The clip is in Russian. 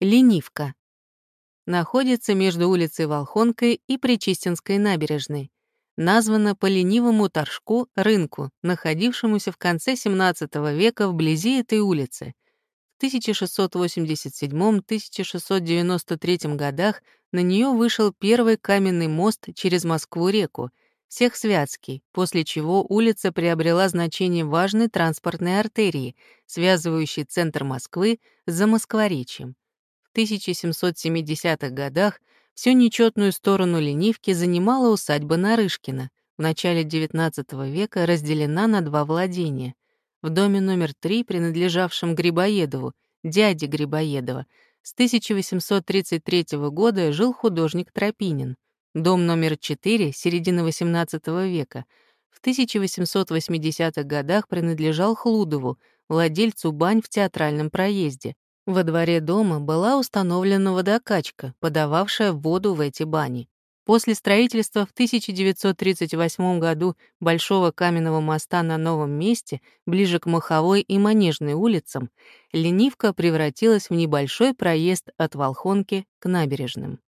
Ленивка. Находится между улицей Волхонкой и Причистинской набережной. Названа по ленивому торжку рынку, находившемуся в конце XVII века вблизи этой улицы. В 1687-1693 годах на нее вышел первый каменный мост через Москву-реку, Всехсвятский, после чего улица приобрела значение важной транспортной артерии, связывающей центр Москвы с Замоскворечьем. 1770-х годах всю нечетную сторону Ленивки занимала усадьба Нарышкина, в начале XIX века разделена на два владения. В доме номер 3, принадлежавшем Грибоедову, дяде Грибоедова, с 1833 года жил художник Тропинин. Дом номер 4, середина XVIII века, в 1880-х годах принадлежал Хлудову, владельцу бань в театральном проезде. Во дворе дома была установлена водокачка, подававшая воду в эти бани. После строительства в 1938 году Большого каменного моста на новом месте, ближе к Маховой и Манежной улицам, Ленивка превратилась в небольшой проезд от Волхонки к набережным.